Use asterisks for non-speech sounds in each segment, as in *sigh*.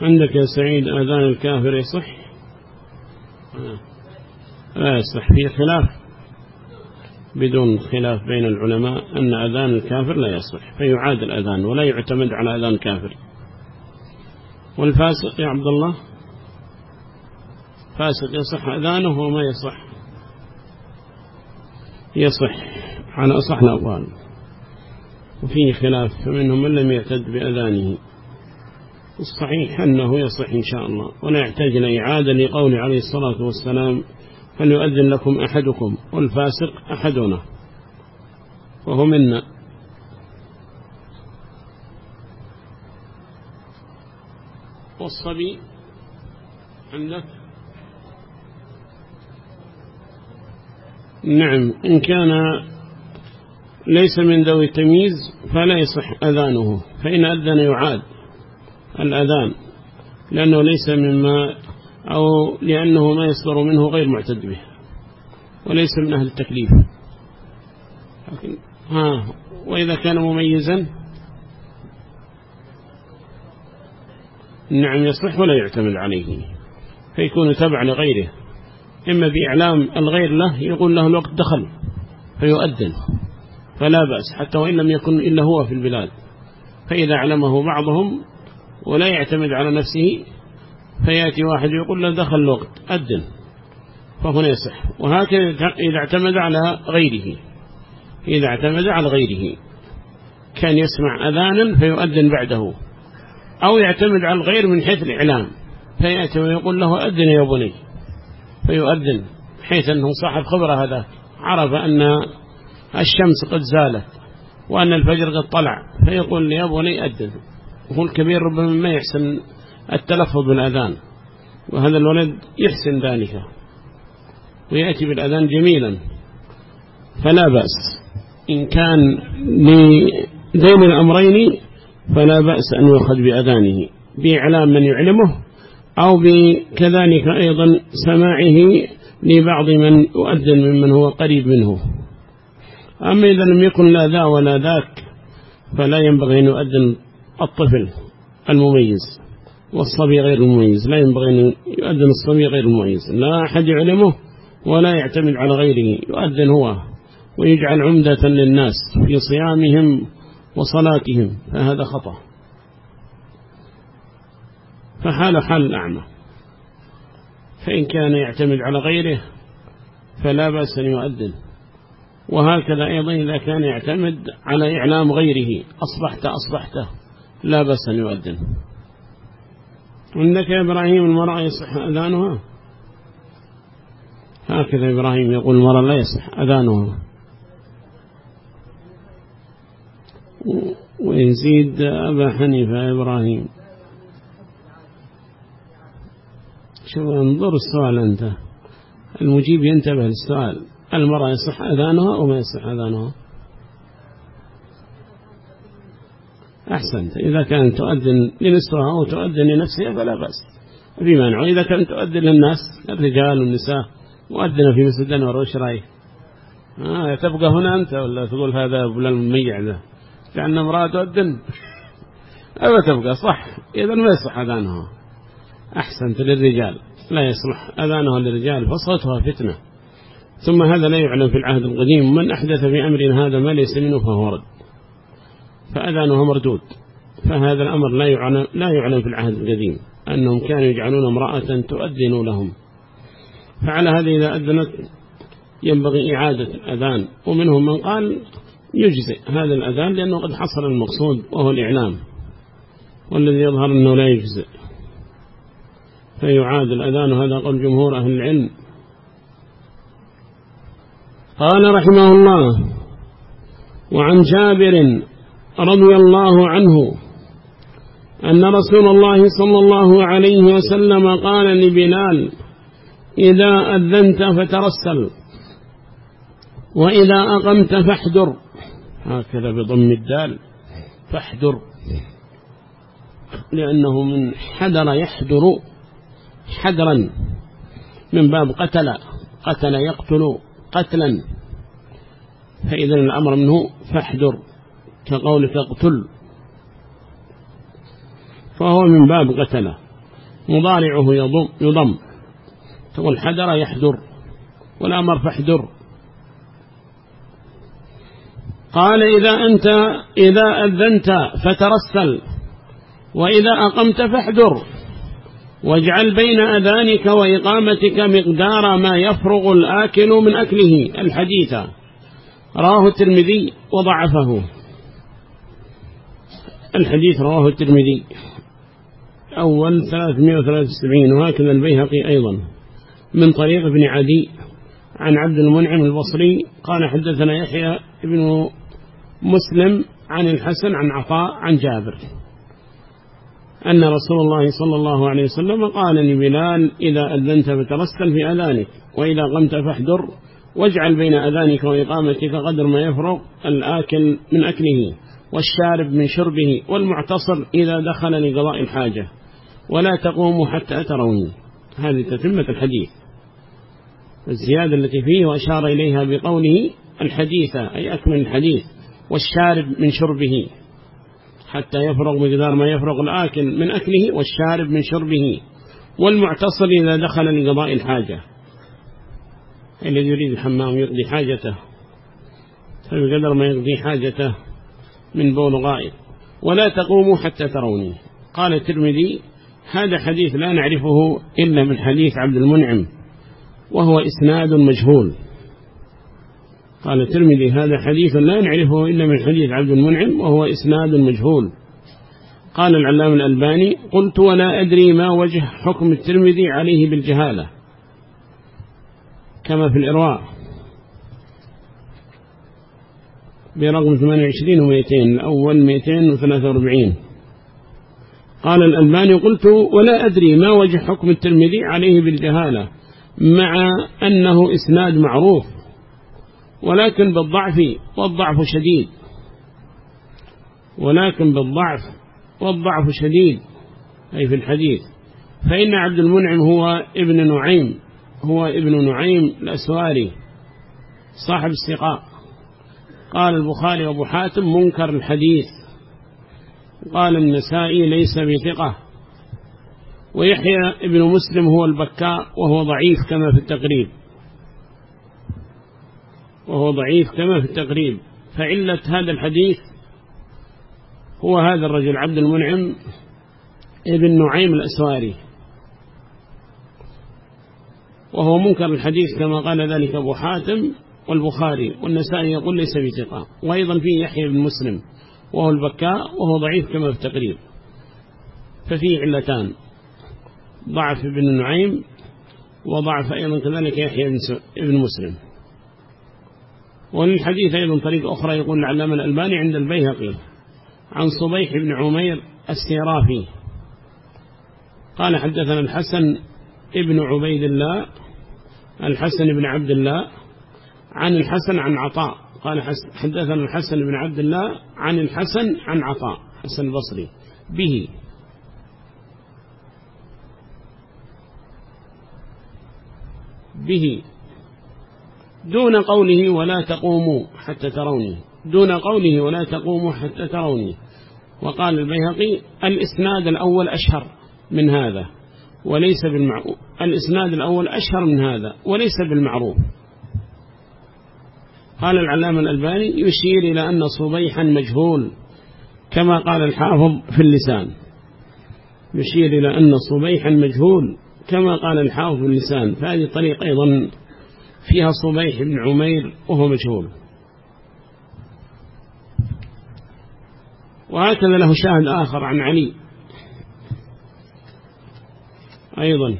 عندك يا سعيد أذان الكافر يصح؟ لا يصح. في خلاف؟ بدون خلاف بين العلماء أن أذان الكافر لا يصح فيعاد الأذان ولا يعتمد على أذان الكافر والفاسق يا عبد الله؟ فاسق يصح أذانه وما يصح؟ يصح. على أصح الأقوال. وفيه خلاف فمنهم من لم يعتد بأذانه. الصحيح أنه يصح إن شاء الله. ولا يحتاج إلى إعادة لقول عليه الصلاة والسلام فليؤذن لكم أحدكم؟ والفاسق أحدنا. وهو منا. والصبي عندك؟ نعم. إن كان ليس من ذوي التمييز فلا يصح أذانه فإن أذن يعاد. الأذان لأنه ليس مما أو لأنه ما يصدر منه غير معتد به وليس من أهل التكليف. لكن ها وإذا كان مميزا نعم يصلح ولا يعتمد عليه فيكون تبع لغيره. إما بإعلام الغير له يقول له الوقت دخل فيؤذن فلا بأس حتى وإن لم يكن إلا هو في البلاد. فإذا علمه بعضهم ولا يعتمد على نفسه فيأتي واحد يقول له دخل الوقت أدن فهنا يصح وهكذا إذا اعتمد على غيره. إذا اعتمد على غيره. كان يسمع أذانا فيؤذن بعده. أو يعتمد على الغير من حيث الإعلام. فيأتي ويقول له أذن يا بني. فيؤذن. حيث أنه صاحب خبرة هذا. عرف أن الشمس قد زالت وأن الفجر قد طلع. فيقول يا بني أذن. وهو الكبير ربما ما يحسن التلفظ بالأذان وهذا الولد يحسن ذلك ويأتي بالأذان جميلا فلا بأس. إن كان لدين الأمرين فلا بأس أن يؤخذ بأذانه بإعلام من يعلمه أو بكذلك أيضا سماعه لبعض من يؤذن ممن هو قريب منه. أما إذا لم يكن لا ذا ولا ذاك فلا ينبغي أن يؤذن الطفل المميز والصبي غير المميز لا ينبغي أن يؤذن الصبي غير المميز لا أحد يعلمه ولا يعتمد على غيره يؤذن هو ويجعل عمدة للناس في صيامهم وصلاتهم فهذا خطأ. فحال حال الأعمى فإن كان يعتمد على غيره فلا بأس أن يؤذن. وهكذا أيضا إذا كان يعتمد على إعلام غيره أصبحت أصبحت لا بأس أن يؤذن. عندك يا إبراهيم المرأة يصح أذانها؟ هكذا إبراهيم يقول المرأة لا يصح أذانها. ويزيد أبا حنيفة إبراهيم. شوف انظر السؤال أنت. المجيب ينتبه للسؤال. المرأة يصح أذانها أو ما يصح أذانها؟ أحسنت. إذا كانت تؤذن لنسوها أو تؤذن لنفسها فلا بأس. في مانع وإذا كانت تؤذن للناس الرجال والنساء مؤذنة في مسجد أنور وش رأيك آه تبقى هنا أنت ولا تقول هذا بلا المميع ذا؟ كأن امرأة تؤذن. *laughs* أو تبقى صح. إذا ما يصح أذانها. أحسنت للرجال. لا يصلح أذانها للرجال فصوتها فتنة. ثم هذا لا يعلم في العهد القديم من أحدث في أمر هذا ما ليس منه فهو رد. فأذانها مردود. فهذا الأمر لا يعلم, لا يعلم في العهد القديم أنهم كانوا يجعلون امرأة تؤذن لهم. فعلى هذه إذا أذنت ينبغي إعادة الأذان. ومنهم من قال يجزئ هذا الأذان لأنه قد حصل المقصود وهو الإعلام. والذي يظهر أنه لا يجزئ. فيعاد الأذان وهذا قول جمهور أهل العلم. قال رحمه الله وعن جابر رضي الله عنه أن رسول الله صلى الله عليه وسلم قال لبلال إذا أذنت فترسل وإذا أقمت فاحذر. هكذا بضم الدال فاحذر. لأنه من حذر يحذر حذرا من باب قتل قتل يقتل قتلا فإذا الأمر منه فاحذر. كقولك اقتل فهو من باب قتله. مضارعه يضم, يضم. تقول حدر يحدر والأمر فاحدر قال إذا أنت إذا أذنت فترسل وإذا أقمت فاحدر واجعل بين أذانك وإقامتك مقدار ما يفرغ الآكل من أكله. الحديث. رواه الترمذي وضعفه. الحديث رواه الترمذي. أول 373 وهكذا البيهقي أيضا. من طريق ابن عدي عن عبد المنعم البصري قال حدثنا يحيى ابن مسلم عن الحسن عن عطاء عن جابر. أن رسول الله صلى الله عليه وسلم قال لبلال إذا أذنت فترسل في أذانك وإذا قمت فاحذر واجعل بين أذانك وإقامتك قدر ما يفرغ الآكل من أكله. والشارب من شربه والمعتصر إذا دخل لقضاء الحاجة ولا تقوموا حتى تروني. هذه تتمة الحديث. الزيادة التي فيه وأشار إليها بقوله الحديثة أي أكمل الحديث والشارب من شربه. حتى يفرغ مقدار ما يفرغ الآكل من أكله والشارب من شربه. والمعتصر إذا دخل لقضاء الحاجة. الذي يريد الحمام يقضي حاجته. فبقدر ما يقضي حاجته. من بول غائب ولا تقوموا حتى تروني. قال الترمذي هذا حديث لا نعرفه إلا من حديث عبد المنعم وهو إسناد مجهول. قال الترمذي هذا حديث لا نعرفه إلا من حديث عبد المنعم وهو إسناد مجهول. قال العلام الألباني قلت ولا أدري ما وجه حكم الترمذي عليه بالجهالة كما في الإرواء. برقم 28 و200 الأول 243 قال الألباني قلت ولا أدري ما وجه حكم الترمذي عليه بالجهالة مع أنه إسناد معروف ولكن بالضعف والضعف شديد. ولكن بالضعف والضعف شديد أي في الحديث. فإن عبد المنعم هو ابن نعيم هو ابن نعيم الأسواري صاحب السقاء قال البخاري وابو حاتم منكر الحديث. قال النسائي ليس بثقة. ويحيى ابن مسلم هو البكاء وهو ضعيف كما في التقريب. وهو ضعيف كما في التقريب. فعلة هذا الحديث هو هذا الرجل عبد المنعم ابن نعيم الأسواري. وهو منكر الحديث كما قال ذلك أبو حاتم. والبخاري والنسائي يقول ليس بثقة. وأيضا فيه يحيى بن مسلم وهو البكاء وهو ضعيف كما في التقريب. ففيه علتان ضعف ابن نعيم وضعف أيضا كذلك يحيى بن مسلم. وللحديث أيضا طريق أخرى يقول العلامة الألباني عند البيهقي عن صبيح بن عمير السيرافي. قال حدثنا الحسن ابن عبيد الله الحسن بن عبد الله عن الحسن عن عطاء. قال حدثنا الحسن بن عبد الله عن الحسن عن عطاء حسن البصري. به. به. دون قوله ولا تقوموا حتى تروني. دون قوله ولا تقوموا حتى تروني. وقال البيهقي الإسناد الأول أشهر من هذا وليس بالمعروف الإسناد الأول أشهر من هذا وليس بالمعروف. قال العلامة الألباني يشير إلى أن صبيحا مجهول كما قال الحافظ في اللسان. يشير إلى أن صبيحا مجهول كما قال الحافظ في اللسان. فهذه طريق أيضا فيها صبيح بن عمير وهو مجهول. وهكذا له شاهد آخر عن علي. أيضا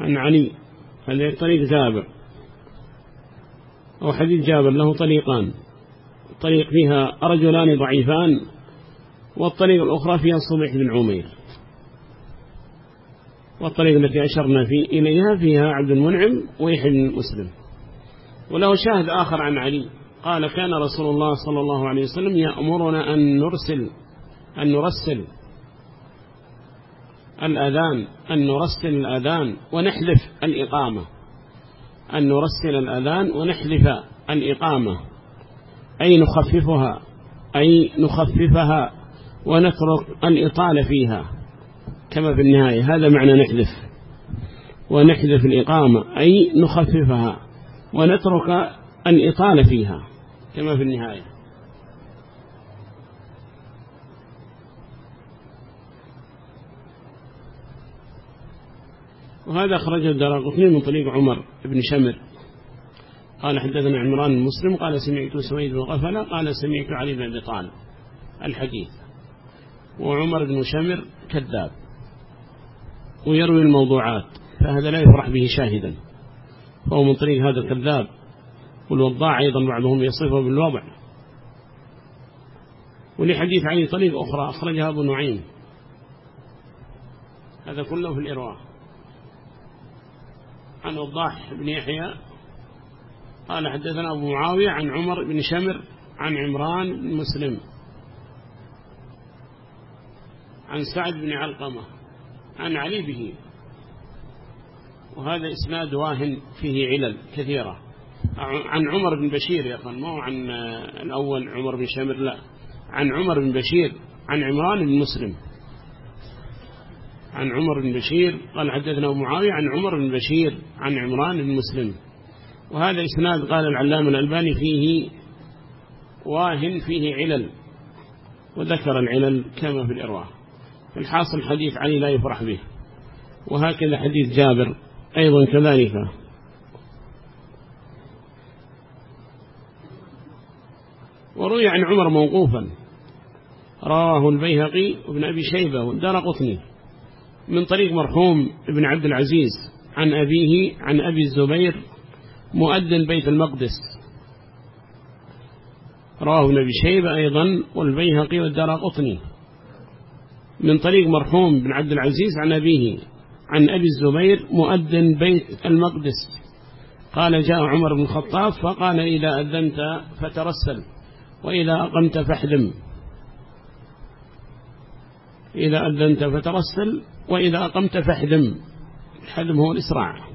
عن علي هذا طريق جابر أو حديث جابر له طريقان طريق فيها رجلان ضعيفان والطريق الأخرى فيها صبيح بن عمير. والطريق التي أشرنا في إليها فيها عبد المنعم ويحيى بن مسلم. وله شاهد آخر عن علي. قال كان رسول الله صلى الله عليه وسلم يأمرنا أن نرسل أن نرسل الأذان أن نرسل الأذان ونحذف الإقامة. أن نرسل الأذان ونحذف الإقامة. أي نخففها أي نخففها ونترك الإطالة فيها. كما في النهاية هذا معنى نحذف. ونحذف الإقامة أي نخففها ونترك الإطالة فيها. كما في النهاية. وهذا أخرجه الدراقطني من طريق عمر بن شمر. قال حدثنا عمران المسلم قال سمعت سويد بن غفلة قال سمعت علي بن أبي طالب الحديث. وعمر بن شمر كذاب ويروي الموضوعات فهذا لا يفرح به شاهدا. فهو من طريق هذا الكذاب والوضاع أيضا بعضهم يصفه بالوضع. ولحديث علي طريق أخرى أخرجها أبو نعيم. هذا كله في الإرواح. عن وضاح بن يحيى قال حدثنا أبو معاوية عن عمر بن شمر عن عمران بن مسلم عن سعد بن علقمة عن علي به وهذا إسناد واهن فيه علل كثيرة. عن عمر بن بشير يا أخوان مو عن الأول عمر بن شمر لا عن عمر بن بشير عن عمران بن مسلم. عن عمر بن بشير قال حدثنا معاوية عن عمر بن بشير عن عمران بن مسلم. وهذا إسناد قال العلام الألباني فيه واهن فيه علل وذكر العلل كما في الإرواح. الحاصل حديث علي لا يفرح به. وهكذا حديث جابر أيضا كذلك. وروي عن عمر موقوفا. رواه البيهقي وابن أبي شيبة والدار قطني من طريق مرحوم ابن عبد العزيز عن أبيه عن أبي الزبير مؤذن بيت المقدس. رواه ابن أبي شيبة أيضا والبيهقي والدار قطني. من طريق مرحوم بن عبد العزيز عن أبيه عن أبي الزبير مؤذن بيت المقدس. قال جاء عمر بن الخطاب فقال إذا أذنت فترسل وإذا أقمت فاحدم إذا أذنت فترسل وإذا أقمت فاحدم الحدم هو الإسراع.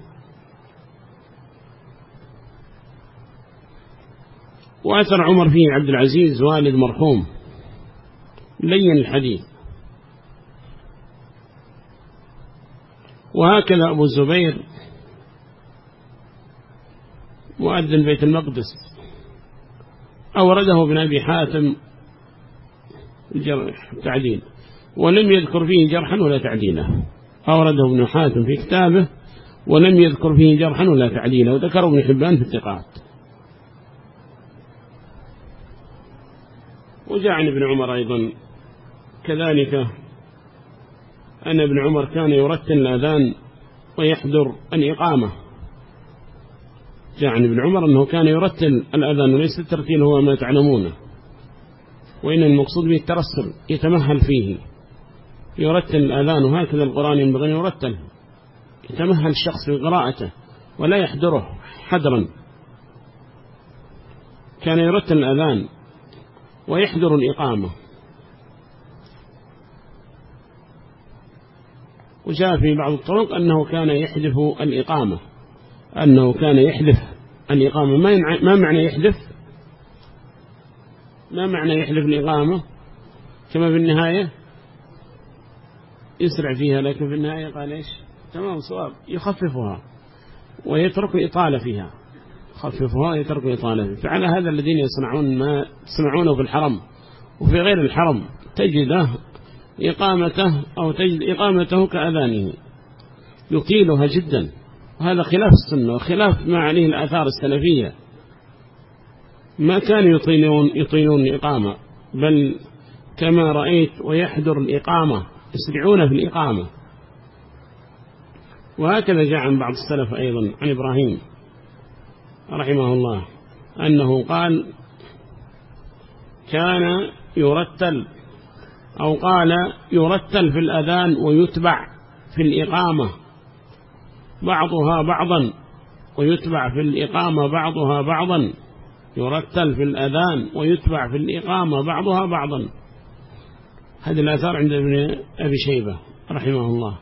وأثر عمر فيه عبد العزيز والد مرحوم. لين الحديث. وهكذا أبو الزبير. مؤذن بيت المقدس. أورده ابن أبي حاتم. تعديل. ولم يذكر فيه جرحا ولا تعديلا أورده ابن حاتم في كتابه ولم يذكر فيه جرحا ولا تعديلا وذكره ابن حبان في الثقات. وجاء عن ابن عمر أيضا كذلك أن ابن عمر كان يرتل الأذان ويحضر الإقامة. جاء عن ابن عمر أنه كان يرتل الأذان وليس الترتيل هو ما تعلمونه وإن المقصود به الترسل يتمهل فيه. يرتل الأذان وهكذا القرآن ينبغي أن يرتل يتمهل الشخص في قراءته ولا يحضره حدرا كان يرتل الأذان ويحضر الإقامة. وجاء في بعض الطرق أنه كان يحذف الإقامة. أنه كان يحذف الإقامة. ما معنى يحذف؟ ما معنى يحذف الإقامة؟ كما في النهاية يسرع فيها لكن في النهاية قال إيش؟ تمام صواب. يخففها ويترك إطالة فيها. خففها ويترك إطالة فيها. فعلى هذا الذين يصنعون ما يصنعونه في الحرم وفي غير الحرم تجده إقامته أو تجد إقامته كأذانه. يطيلها جدا. وهذا خلاف السنة وخلاف ما عليه الآثار السلفية. ما كانوا يطيلون, يطيلون الإقامة بل كما رأيت ويحضر الإقامة. يسرعون في الإقامة. وهكذا جاء عن بعض السلف أيضا عن إبراهيم رحمه الله أنه قال كان يرتل أو قال يرتل في الأذان ويتبع في الإقامة بعضها بعضا ويتبع في الإقامة بعضها بعضا يرتل في الأذان ويتبع في الإقامة بعضها بعضا. هذه الآثار عند ابن أبي شيبة رحمه الله.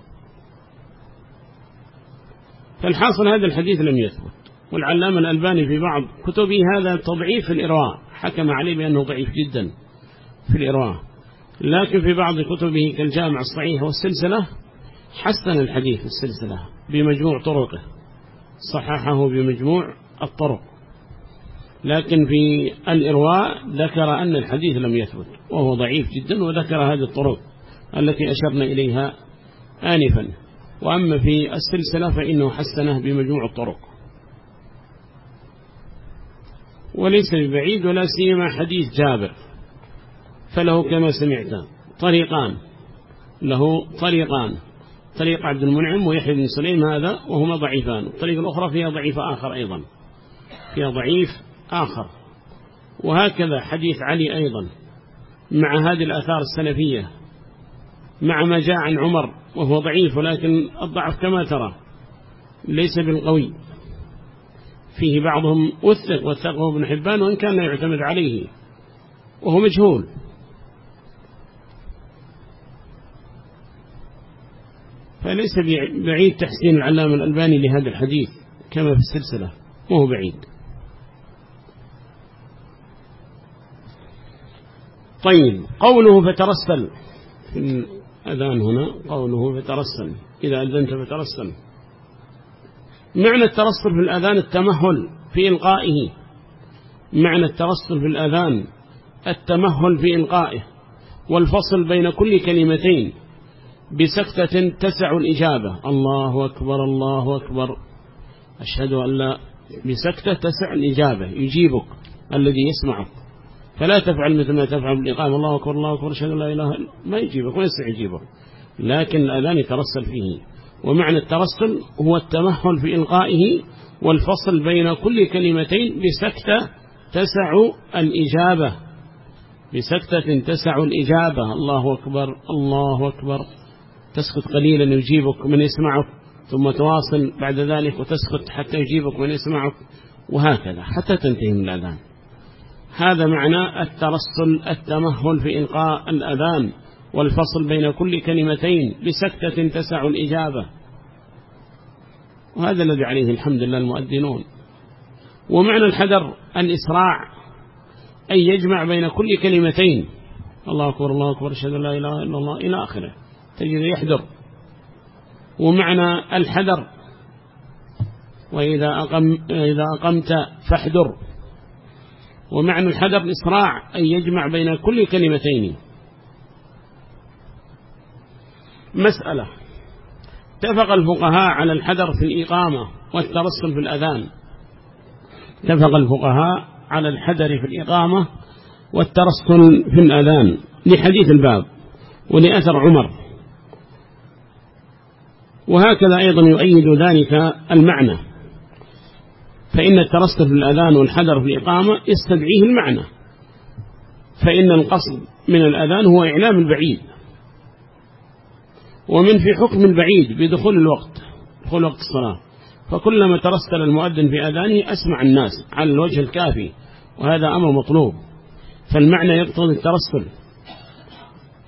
فالحاصل هذا الحديث لم يثبت والعلامة الألباني في بعض كتبه هذا تضعيف الإرواء حكم عليه بأنه ضعيف جدا في الإرواء لكن في بعض كتبه كالجامع الصحيح والسلسلة حسن الحديث السلسلة بمجموع طرقه صححه بمجموع الطرق. لكن في الإرواء ذكر أن الحديث لم يثبت وهو ضعيف جدا وذكر هذه الطرق التي أشرنا إليها آنفا. وأما في السلسلة فإنه حسنه بمجموع الطرق. وليس ببعيد ولا سيما حديث جابر فله كما سمعت طريقان. له طريقان طريق عبد المنعم ويحيى بن سليم هذا وهما ضعيفان. الطريق الأخرى فيها ضعيف آخر أيضا فيها ضعيف آخر. وهكذا حديث علي أيضا مع هذه الأثار السلفية مع ما جاء عن عمر وهو ضعيف ولكن الضعف كما ترى ليس بالقوي. فيه بعضهم وثق وثقه ابن حبان وإن كان يعتمد عليه وهو مجهول. فليس بعيد تحسين العلامة الألباني لهذا الحديث كما في السلسلة وهو بعيد. طيب قوله فترسل. في الأذان هنا قوله فترسل. إذا أذنت فترسل. معنى الترسل في الأذان التمهل في إلقائه. معنى الترسل في الأذان التمهل في إلقائه. والفصل بين كل كلمتين بسكتة تسع الإجابة. الله أكبر الله أكبر. أشهد أن لا بسكتة تسع الإجابة. يجيبك الذي يسمعك. فلا تفعل مثل ما تفعل بالإقامة. الله أكبر الله أكبر. أشهد لا إله ما يجيبك وليس يجيبك لكن الأذان يترسل فيه. ومعنى الترسل هو التمهل في إلقائه والفصل بين كل كلمتين بسكتة تسع الإجابة. بسكتة تسع الإجابة. الله أكبر الله أكبر. تسكت قليلا يجيبك من يسمعك ثم تواصل بعد ذلك وتسكت حتى يجيبك من يسمعك وهكذا. حتى تنتهي من الأذان. هذا معنى الترسل التمهل في إلقاء الأذان والفصل بين كل كلمتين بسكتة تسع الإجابة. وهذا الذي عليه الحمد لله المؤذنون. ومعنى الحذر الإسراع أن يجمع بين كل كلمتين. الله أكبر الله أكبر أشهد لا إله إلا الله إلى آخره. تجد يحذر. ومعنى الحذر وإذا أقم إذا أقمت فاحذر. ومعنى الحذر الإسراع أن يجمع بين كل كلمتين. مسألة. اتفق الفقهاء على الحذر في الإقامة والترسل في الأذان. اتفق الفقهاء على الحذر في الإقامة والترسل في الأذان. لحديث الباب ولأثر عمر. وهكذا أيضا يؤيد ذلك المعنى. فإن الترسل في الأذان والحذر في الإقامة يستدعيه المعنى. فإن القصد من الأذان هو إعلام البعيد. ومن في حكم البعيد بدخول الوقت دخول وقت الصلاة. فكلما ترسل المؤذن في أذانه أسمع الناس على الوجه الكافي وهذا أمر مطلوب. فالمعنى يقتضي الترسل.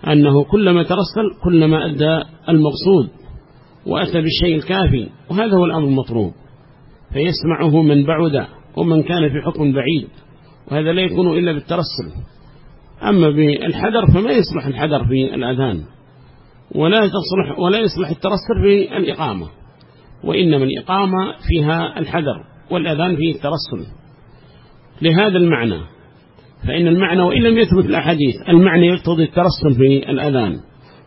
أنه كلما ترسل كلما أدى المقصود وأتى بالشيء الكافي وهذا هو الأمر المطلوب. فيسمعه من بعد ومن كان في حكم بعيد وهذا لا يكون إلا بالترسل. أما بالحذر فما يصلح الحذر في الأذان ولا تصلح ولا يصلح الترسل في الإقامة وإنما الإقامة فيها الحذر والأذان فيه الترسل. لهذا المعنى فإن المعنى وإن لم يثبت الأحاديث المعنى يقتضي الترسل في الأذان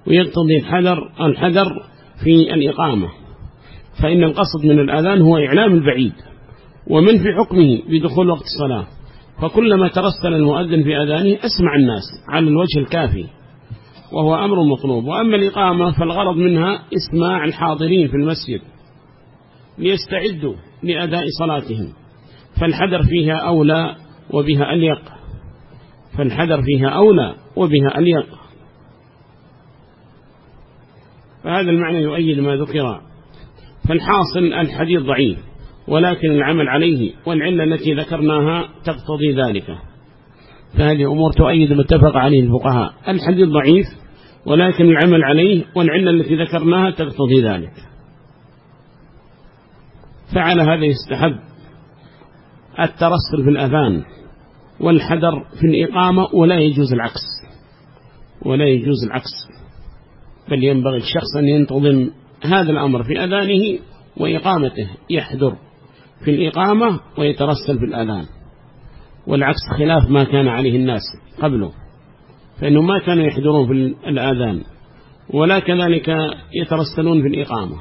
ويقتضي الحذر الحذر في الإقامة. فإن القصد من الأذان هو إعلام البعيد ومن في حكمه بدخول وقت الصلاة. فكلما ترسل المؤذن في أذانه أسمع الناس على الوجه الكافي وهو أمر مطلوب. وأما الإقامة فالغرض منها إسماع الحاضرين في المسجد ليستعدوا لأداء صلاتهم. فالحذر فيها أولى وبها أليق. فالحذر فيها أولى وبها أليق. فهذا المعنى يؤيد ما ذكر فالحاصل الحديث ضعيف ولكن العمل عليه والعلة التي ذكرناها تقتضي ذلك. فهذه أمور تؤيد ما اتفق عليه الفقهاء. الحديث ضعيف ولكن العمل عليه والعلة التي ذكرناها تقتضي ذلك. فعلى هذا يستحب الترسل في الأذان والحذر في الإقامة ولا يجوز العكس. ولا يجوز العكس. بل ينبغي الشخص أن ينتظم هذا الأمر في أذانه وإقامته يحذر في الإقامة ويترسل في الأذان. والعكس خلاف ما كان عليه الناس قبله فإنه ما كانوا يحضرون في الآذان ولا كذلك يترسلون في الإقامة.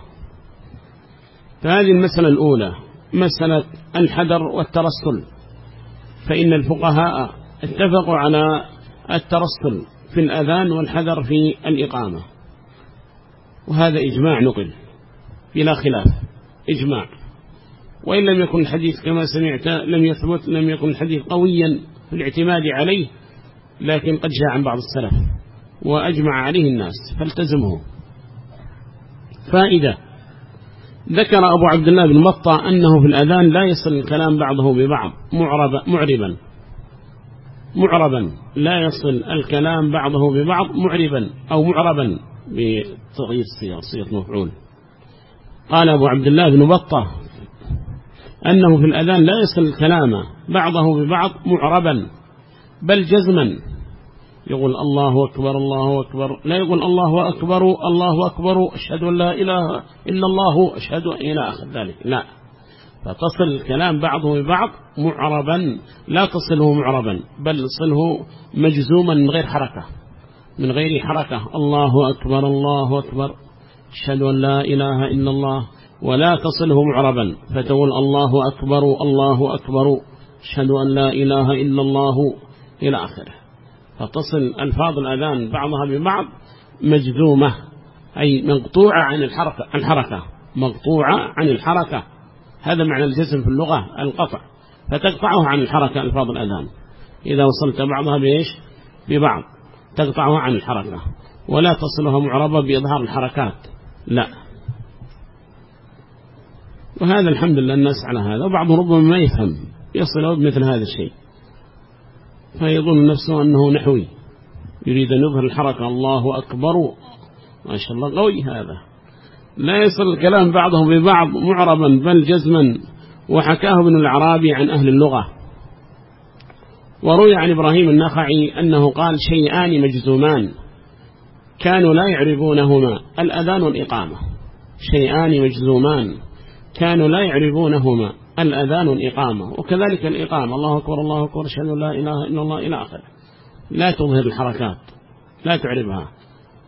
فهذه المسألة الأولى مسألة الحذر والترسل. فإن الفقهاء اتفقوا على الترسل في الأذان والحذر في الإقامة. وهذا إجماع نقل بلا خلاف إجماع. وإن لم يكن الحديث كما سمعت لم يثبت لم يكن الحديث قويا في الاعتماد عليه لكن قد جاء عن بعض السلف وأجمع عليه الناس فالتزمه. فائدة ذكر أبو عبد الله بن مطى أنه في الأذان لا يصل الكلام بعضه ببعض معرب معربا. معربا لا يصل الكلام بعضه ببعض معربا أو معربا. بتغيير صيغة صيغة مفعول. قال أبو عبد الله بن بطة أنه في الأذان لا يصل الكلام بعضه ببعض معربا بل جزما. يقول الله أكبر الله أكبر. لا يقول الله أكبر الله أكبر أشهد أن لا إله إلا الله أشهد إلى آخر ذلك. لا. فتصل الكلام بعضه ببعض معربا لا تصله معربا بل صله مجزوما من غير حركة. من غير حركة. الله أكبر الله أكبر. أشهد أن لا إله إلا الله ولا تصله معربا فتقول الله أكبر الله أكبر. أشهد أن لا إله إلا الله إلى آخره. فتصل ألفاظ الأذان بعضها ببعض مجذومة أي مقطوعة عن الحركة, الحركة مقطوعة عن الحركة. هذا معنى الجزم في اللغة القطع. فتقطعه عن الحركة ألفاظ الأذان. إذا وصلت بعضها بإيش؟ ببعض. تقطعه عن الحركة. ولا تصلها معربة بإظهار الحركات. لا. وهذا الحمد لله الناس على هذا. وبعضهم ربما ما يفهم. يصل بمثل هذا الشيء. فيظن نفسه أنه نحوي. يريد أن يظهر الحركة. الله أكبر. ما شاء الله. قوي هذا. لا يصل الكلام بعضه ببعض معربا بل جزما. وحكاه ابن العرابي عن أهل اللغة. وروي عن إبراهيم النخعي أنه قال شيئان مجزومان كانوا لا يعرفونهما الأذان والإقامة. شيئان مجزومان كانوا لا يعرفونهما الأذان والإقامة. وكذلك الإقامة الله أكبر الله أكبر أشهد أن لا إله إلا الله إلى آخره. لا تظهر الحركات لا تعرفها.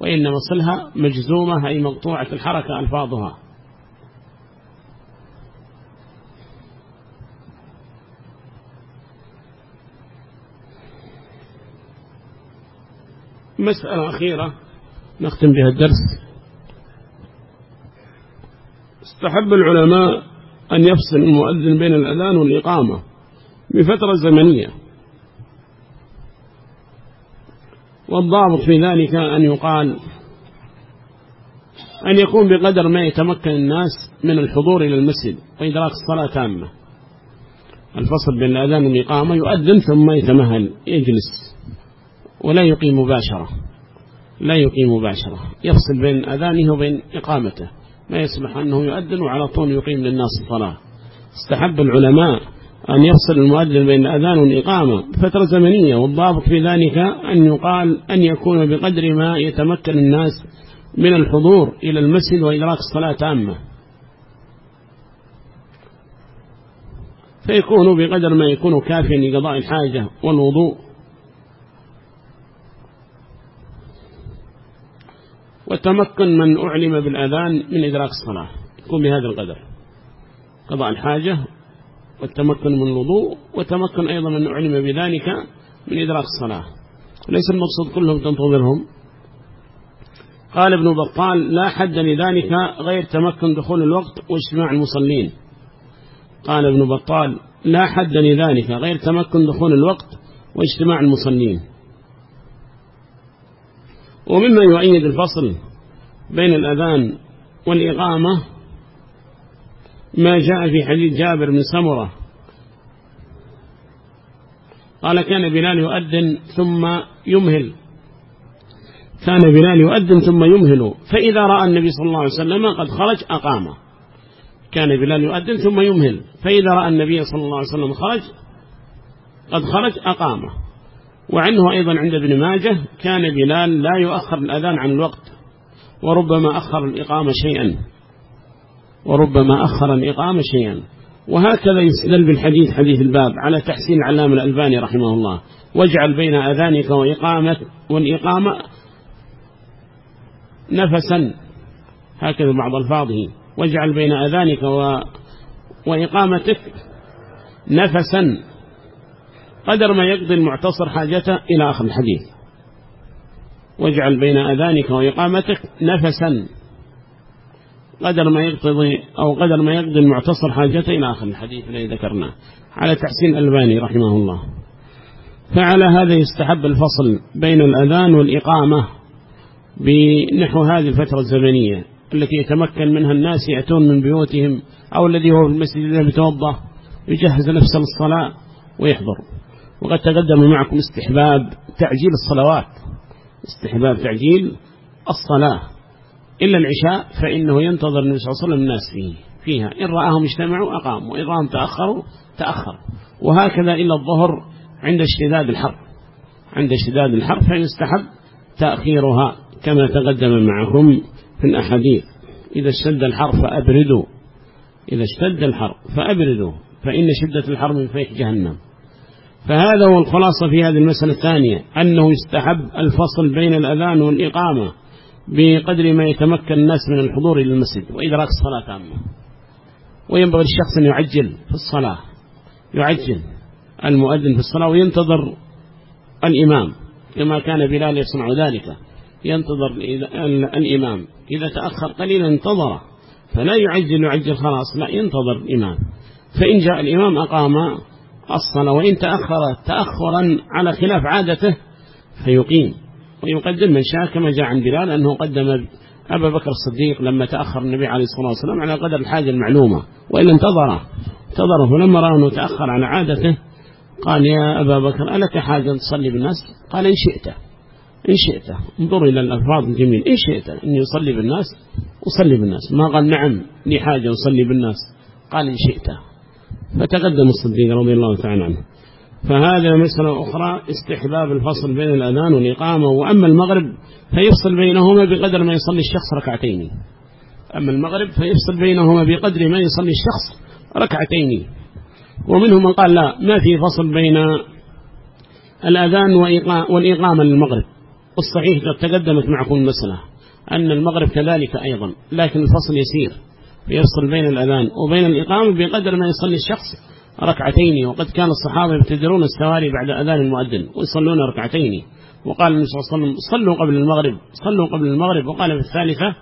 وإنما صلها مجزومة أي مقطوعة الحركة ألفاظها. مسألة أخيرة نختم بها الدرس. استحب العلماء أن يفصل المؤذن بين الأذان والإقامة بفترة زمنية. والضابط في ذلك أن يقال أن يكون بقدر ما يتمكن الناس من الحضور إلى المسجد وإدراك الصلاة تامة. الفصل بين الأذان والإقامة يؤذن ثم يتمهل يجلس. ولا يقيم مباشرة. لا يقيم مباشرة. يفصل بين أذانه وبين إقامته. ما يسمح أنه يؤذن وعلى طول يقيم للناس الصلاة. استحب العلماء أن يفصل المؤذن بين الأذان والإقامة فترة زمنية. والضابط في ذلك أن يقال أن يكون بقدر ما يتمكن الناس من الحضور إلى المسجد وإدراك الصلاة تامة. فيكون بقدر ما يكون كافيا لقضاء الحاجة والوضوء. وتمكن من أعلم بالأذان من إدراك الصلاة. يكون بهذا القدر. قضاء الحاجة والتمكن من الوضوء وتمكن أيضا من أعلم بذلك من إدراك الصلاة. ليس المقصود كلهم تنتظرهم. قال ابن بطال لا حد لذلك غير تمكن دخول الوقت واجتماع المصلين. قال ابن بطال لا حد لذلك غير تمكن دخول الوقت واجتماع المصلين. ومما يؤيد الفصل بين الأذان والإقامة ما جاء في حديث جابر بن سمرة. قال كان بلال يؤذن ثم يمهل. كان بلال يؤذن ثم يمهل. فإذا رأى النبي صلى الله عليه وسلم قد خرج أقامه كان بلال يؤذن ثم يمهل. فإذا رأى النبي صلى الله عليه وسلم خرج قد خرج أقامه وعنه أيضا عند ابن ماجه كان بلال لا يؤخر الأذان عن الوقت وربما أخر الإقامة شيئا. وربما أخر الإقامة شيئا. وهكذا يستدل بالحديث حديث الباب على تحسين العلام الألباني رحمه الله. واجعل بين أذانك وإقامة والإقامة نفسا. هكذا بعض ألفاظه. واجعل بين أذانك و... وإقامتك نفسا. قدر ما يقضي المعتصر حاجته إلى آخر الحديث. واجعل بين أذانك وإقامتك نفسا. قدر ما يقتضي أو قدر ما يقضي المعتصر حاجته إلى آخر الحديث الذي ذكرناه. على تحسين الباني رحمه الله. فعلى هذا يستحب الفصل بين الأذان والإقامة بنحو هذه الفترة الزمنية التي يتمكن منها الناس يأتون من بيوتهم أو الذي هو في المسجد يتوضأ يجهز نفسه للصلاة ويحضر. وقد تقدم معكم استحباب تعجيل الصلوات. استحباب تعجيل الصلاة. إلا العشاء فإنه ينتظر النبي صلى الله عليه وسلم الناس فيه فيها. إن رآهم اجتمعوا أقاموا. وإن رآهم تأخروا تأخر. وهكذا إلا الظهر عند اشتداد الحر. عند اشتداد الحر فيستحب تأخيرها كما تقدم معكم في الأحاديث. إذا اشتد الحر فأبردوا. إذا اشتد الحر فأبردوا. فإن شدة الحر من فيح جهنم. فهذا هو الخلاصة في هذه المسألة الثانية أنه يستحب الفصل بين الأذان والإقامة بقدر ما يتمكن الناس من الحضور إلى المسجد وإدراك الصلاة تامة وينبغي الشخص أن يعجل في الصلاة يعجل المؤذن في الصلاة وينتظر الإمام. كما كان بلال يصنع ذلك ينتظر الإمام إذا تأخر قليلا انتظر فلا يعجل يعجل خلاص لا ينتظر الإمام. فإن جاء الإمام أقام الصلاة وإن تأخر تأخرا على خلاف عادته فيقيم. ويقدم من شاء كما جاء عن بلال أنه قدم أبا بكر الصديق لما تأخر النبي عليه الصلاة والسلام على قدر الحاجة المعلومة وإلا انتظره انتظره فلما رأى أنه تأخر على عادته قال يا أبا بكر ألك حاجة تصلي بالناس؟ قال إن شئت. إن شئت. انظر إلى الألفاظ الجميل إن شئت. أن يصلي بالناس أصلي بالناس. ما قال نعم لي حاجة أصلي بالناس. قال إن شئت. فتقدم الصديق رضي الله تعالى عنه. فهذا مسألة أخرى استحباب الفصل بين الأذان والإقامة. وأما المغرب فيفصل بينهما بقدر ما يصلي الشخص ركعتين. أما المغرب فيفصل بينهما بقدر ما يصلي الشخص ركعتين. ومنهم من قال لا ما في فصل بين الأذان والإقامة للمغرب. الصحيح قد تقدمت معكم المسألة أن المغرب كذلك أيضا لكن الفصل يسير. يفصل بين الأذان وبين الإقامة بقدر ما يصلي الشخص ركعتين. وقد كان الصحابة يبتدرون السواري بعد أذان المؤذن ويصلون ركعتين. وقال النبي صلى الله عليه وسلم صلوا قبل المغرب صلوا قبل المغرب. وقال في الثالثة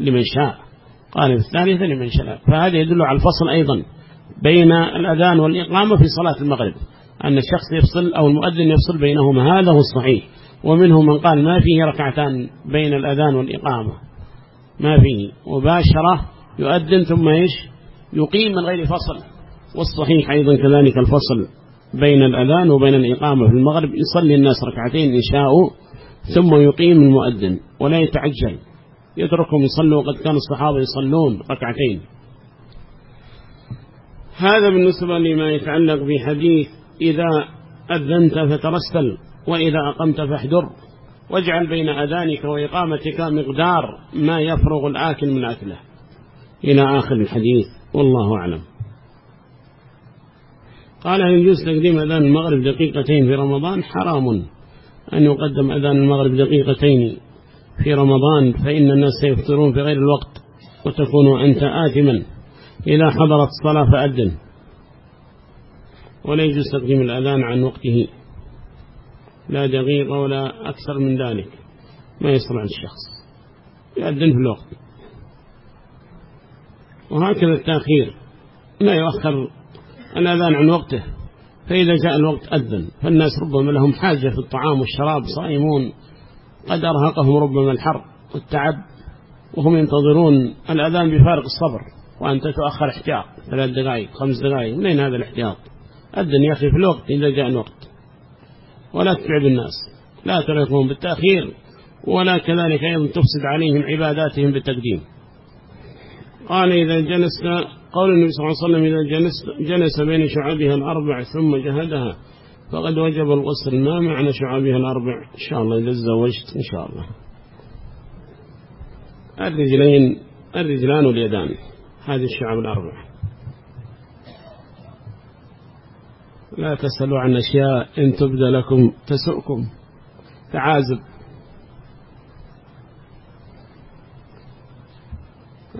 لمن شاء. قال في الثالثة لمن شاء. فهذا يدل على الفصل أيضا بين الأذان والإقامة في صلاة المغرب. أن الشخص يفصل أو المؤذن يفصل بينهما هذا هو الصحيح. ومنهم من قال ما فيه ركعتان بين الأذان والإقامة. ما فيه. وباشرة يؤذن ثم إيش؟ يقيم من غير فصل. والصحيح أيضا كذلك الفصل بين الأذان وبين الإقامة في المغرب. يصلي الناس ركعتين إن شاءوا ثم يقيم المؤذن ولا يتعجل. يتركهم يصلوا وقد كان الصحابة يصلون ركعتين. هذا بالنسبة لما يتعلق بحديث إذا أذنت فترسل وإذا أقمت فاحذر واجعل بين أذانك وإقامتك مقدار ما يفرغ الآكل من أكله إلى آخر الحديث والله أعلم. قال هل يجوز تقديم أذان المغرب دقيقتين في رمضان؟ حرام. أن يقدم أذان المغرب دقيقتين في رمضان فإن الناس سيفطرون في غير الوقت وتكون أنت آثما. إذا حضرت الصلاة فأذن. ولا يجوز تقديم الأذان عن وقته. لا دقيقة ولا أكثر من ذلك. ما يصل عن الشخص. يأذن في الوقت. وهكذا التأخير. لا يؤخر الأذان عن وقته فإذا جاء الوقت أذن فالناس ربما لهم حاجة في الطعام والشراب صائمون قد أرهقهم ربما الحر والتعب وهم ينتظرون الأذان بفارق الصبر وأنت تؤخر احتياط ثلاث دقائق خمس دقائق منين هذا الاحتياط أذن يا أخي في الوقت إذا جاء الوقت. ولا تتعب الناس لا ترهقهم بالتأخير ولا كذلك أيضا تفسد عليهم عباداتهم بالتقديم. قال إذا جلست قول النبي صلى الله عليه وسلم إذا جلس, جلس بين شعبها الأربع ثم جهدها فقد وجب الغسل ما معنى شعابها الأربع؟ إن شاء الله إذا تزوجت إن شاء الله. الرجلين الرجلان واليدان هذه الشعب الأربع. لا تسألوا عن أشياء إن تبدى لكم تسؤكم. تعازب.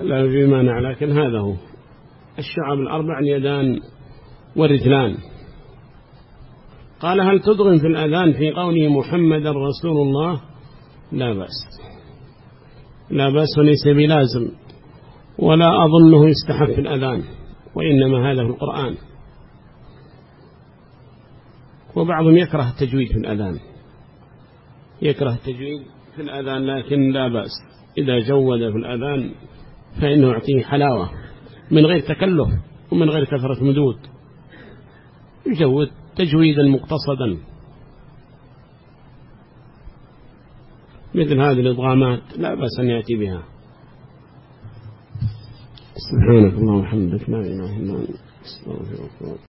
لا في مانع لكن هذا هو. الشعب الأربع اليدان والرجلان قال هل تدغن في الأذان في قوله محمد رسول الله؟ لا بأس. لا بأس وليس بلازم. ولا أظنه يستحب في الأذان وإنما هذا في القرآن. وبعضهم يكره التجويد في الأذان. يكره التجويد في الأذان لكن لا بأس. إذا جود في الأذان فإنه يعطيه حلاوة من غير تكلف ومن غير كثرة مدود. يجود تجويدا مقتصدا. مثل هذه الإضغامات لا بأس أن يأتي بها. سبحانك اللهم وبحمدك لا إله إلا أنت أستغفرك